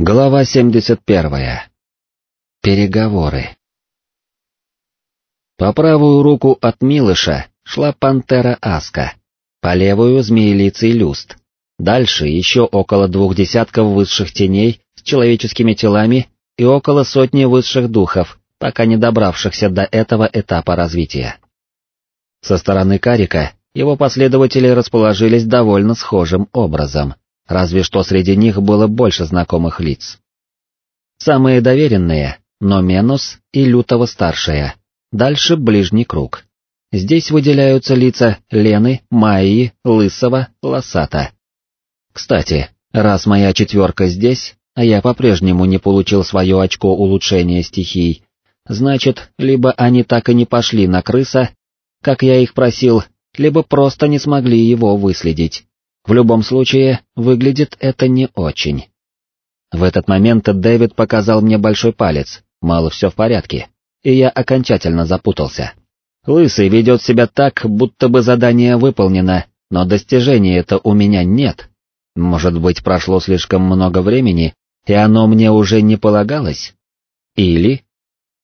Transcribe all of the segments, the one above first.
Глава 71. Переговоры. По правую руку от Милыша шла пантера Аска, по левую змеелицый люст. Дальше еще около двух десятков высших теней с человеческими телами и около сотни высших духов, пока не добравшихся до этого этапа развития. Со стороны Карика его последователи расположились довольно схожим образом — разве что среди них было больше знакомых лиц. Самые доверенные — Номенус и Лютого-старшая, дальше ближний круг. Здесь выделяются лица Лены, Майи, Лысого, Лосата. Кстати, раз моя четверка здесь, а я по-прежнему не получил свое очко улучшения стихий, значит, либо они так и не пошли на крыса, как я их просил, либо просто не смогли его выследить. В любом случае, выглядит это не очень. В этот момент Дэвид показал мне большой палец, мало все в порядке, и я окончательно запутался. Лысый ведет себя так, будто бы задание выполнено, но достижения-то у меня нет. Может быть, прошло слишком много времени, и оно мне уже не полагалось? Или...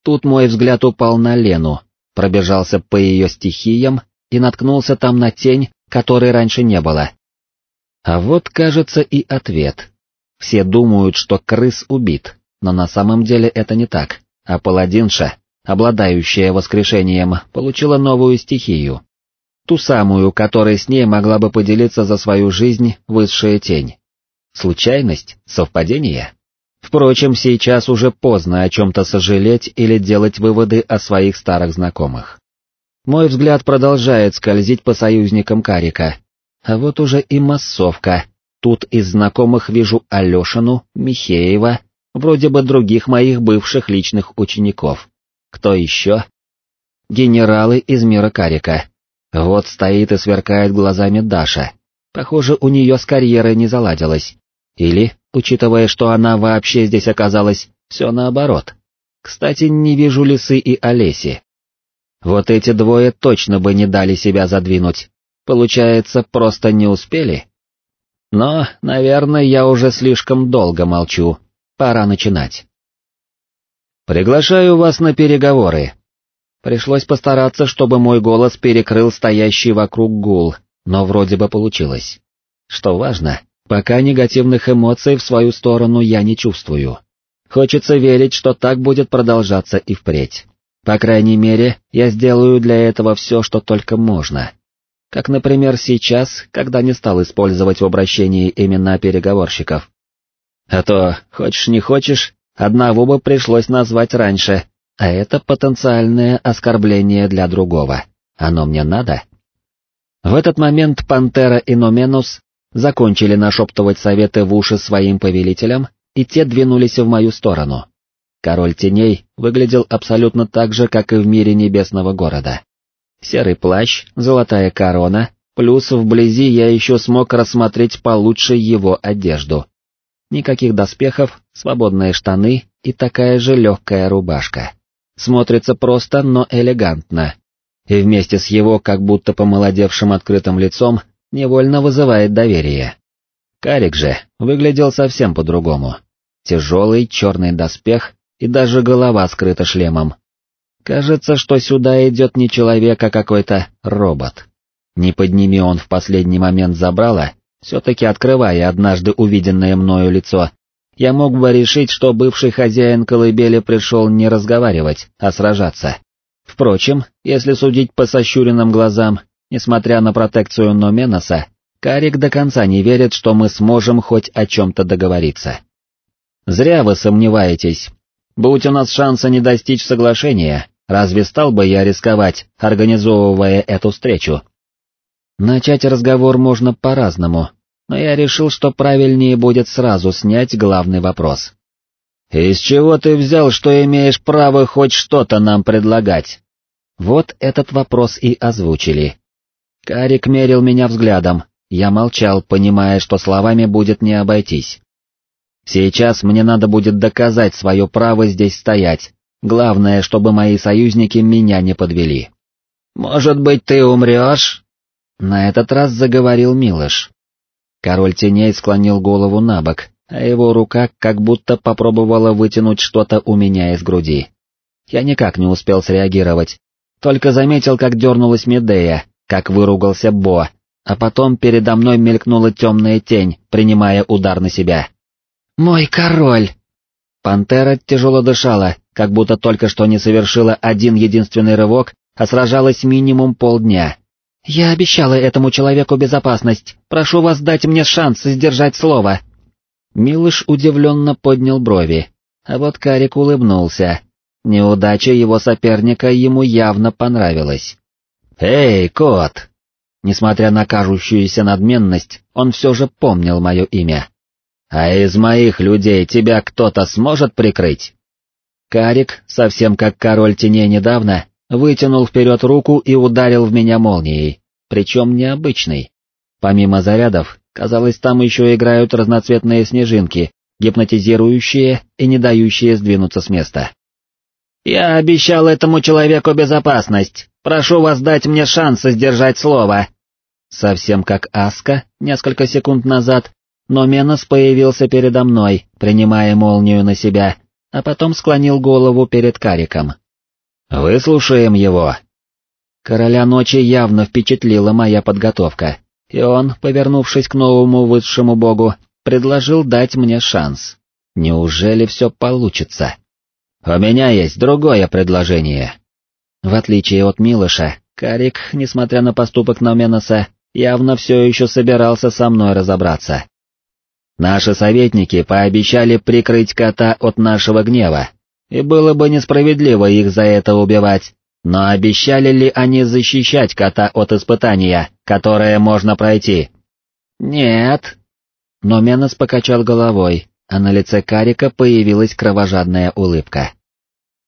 Тут мой взгляд упал на Лену, пробежался по ее стихиям и наткнулся там на тень, которой раньше не было. А вот, кажется, и ответ. Все думают, что крыс убит, но на самом деле это не так, а паладинша, обладающая воскрешением, получила новую стихию. Ту самую, которой с ней могла бы поделиться за свою жизнь высшая тень. Случайность? Совпадение? Впрочем, сейчас уже поздно о чем-то сожалеть или делать выводы о своих старых знакомых. Мой взгляд продолжает скользить по союзникам Карика, а вот уже и массовка. Тут из знакомых вижу Алешину, Михеева, вроде бы других моих бывших личных учеников. Кто еще? Генералы из мира Карика. Вот стоит и сверкает глазами Даша. Похоже, у нее с карьерой не заладилось. Или, учитывая, что она вообще здесь оказалась, все наоборот. Кстати, не вижу Лисы и Олеси. Вот эти двое точно бы не дали себя задвинуть, Получается, просто не успели? Но, наверное, я уже слишком долго молчу. Пора начинать. Приглашаю вас на переговоры. Пришлось постараться, чтобы мой голос перекрыл стоящий вокруг гул, но вроде бы получилось. Что важно, пока негативных эмоций в свою сторону я не чувствую. Хочется верить, что так будет продолжаться и впредь. По крайней мере, я сделаю для этого все, что только можно как, например, сейчас, когда не стал использовать в обращении имена переговорщиков. А то, хочешь не хочешь, одного бы пришлось назвать раньше, а это потенциальное оскорбление для другого. Оно мне надо? В этот момент Пантера и Номенус закончили нашептывать советы в уши своим повелителям, и те двинулись в мою сторону. Король теней выглядел абсолютно так же, как и в мире небесного города серый плащ, золотая корона, плюс вблизи я еще смог рассмотреть получше его одежду. Никаких доспехов, свободные штаны и такая же легкая рубашка. Смотрится просто, но элегантно. И вместе с его как будто помолодевшим открытым лицом невольно вызывает доверие. Карик же выглядел совсем по-другому. Тяжелый черный доспех и даже голова скрыта шлемом, Кажется, что сюда идет не человек, а какой-то робот. Не подними он в последний момент забрала, все-таки открывая однажды увиденное мною лицо, я мог бы решить, что бывший хозяин колыбели пришел не разговаривать, а сражаться. Впрочем, если судить по сощуренным глазам, несмотря на протекцию Номеноса, Карик до конца не верит, что мы сможем хоть о чем-то договориться. Зря вы сомневаетесь. Будь у нас шанса не достичь соглашения, Разве стал бы я рисковать, организовывая эту встречу? Начать разговор можно по-разному, но я решил, что правильнее будет сразу снять главный вопрос. «Из чего ты взял, что имеешь право хоть что-то нам предлагать?» Вот этот вопрос и озвучили. Карик мерил меня взглядом, я молчал, понимая, что словами будет не обойтись. Сейчас мне надо будет доказать свое право здесь стоять, Главное, чтобы мои союзники меня не подвели. «Может быть, ты умрешь?» На этот раз заговорил Милош. Король теней склонил голову на бок, а его рука как будто попробовала вытянуть что-то у меня из груди. Я никак не успел среагировать, только заметил, как дернулась Медея, как выругался Бо, а потом передо мной мелькнула темная тень, принимая удар на себя. «Мой король!» Пантера тяжело дышала, как будто только что не совершила один единственный рывок, а сражалась минимум полдня. «Я обещала этому человеку безопасность, прошу вас дать мне шанс сдержать слово». Милыш удивленно поднял брови, а вот Карик улыбнулся. Неудача его соперника ему явно понравилась. «Эй, кот!» Несмотря на кажущуюся надменность, он все же помнил мое имя. «А из моих людей тебя кто-то сможет прикрыть?» Карик, совсем как король теней недавно, вытянул вперед руку и ударил в меня молнией, причем необычной. Помимо зарядов, казалось, там еще играют разноцветные снежинки, гипнотизирующие и не дающие сдвинуться с места. «Я обещал этому человеку безопасность, прошу вас дать мне шанс сдержать слово». Совсем как Аска несколько секунд назад, но Менос появился передо мной, принимая молнию на себя, а потом склонил голову перед Кариком. «Выслушаем его». Короля ночи явно впечатлила моя подготовка, и он, повернувшись к новому высшему богу, предложил дать мне шанс. Неужели все получится? «У меня есть другое предложение». В отличие от Милыша, Карик, несмотря на поступок Номеноса, явно все еще собирался со мной разобраться. Наши советники пообещали прикрыть кота от нашего гнева, и было бы несправедливо их за это убивать, но обещали ли они защищать кота от испытания, которое можно пройти? Нет. Но Менос покачал головой, а на лице Карика появилась кровожадная улыбка.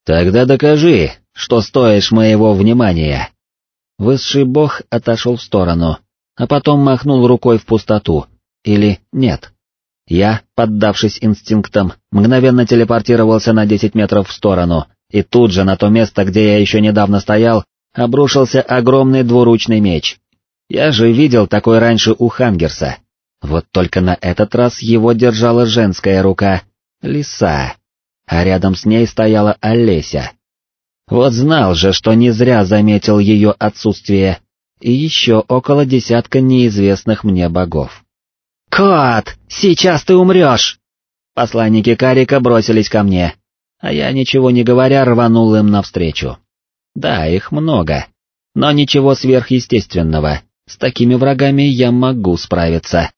«Тогда докажи, что стоишь моего внимания». Высший бог отошел в сторону, а потом махнул рукой в пустоту. Или нет? Я, поддавшись инстинктам, мгновенно телепортировался на 10 метров в сторону, и тут же на то место, где я еще недавно стоял, обрушился огромный двуручный меч. Я же видел такой раньше у Хангерса. Вот только на этот раз его держала женская рука, лиса, а рядом с ней стояла Олеся. Вот знал же, что не зря заметил ее отсутствие, и еще около десятка неизвестных мне богов. «Кот, сейчас ты умрешь!» Посланники Карика бросились ко мне, а я, ничего не говоря, рванул им навстречу. Да, их много, но ничего сверхъестественного, с такими врагами я могу справиться.